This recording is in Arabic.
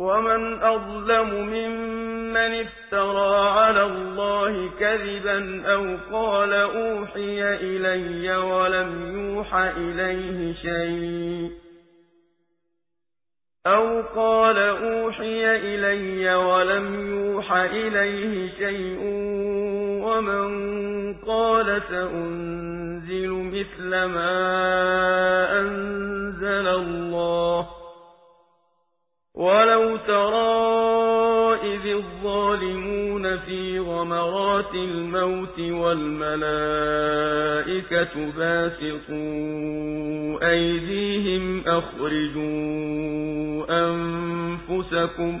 ومن أظلم ممن افترى على الله كذبا أو قال أوحي إلي ولم يوح إليه شيء أو قال أوحي إلي ولم يوح إليه شيء ومن قال سأنزل مثل ما ترى إذ الظالمون في غمرات الموت والملائكة باسطوا أيديهم أخرجوا أنفسكم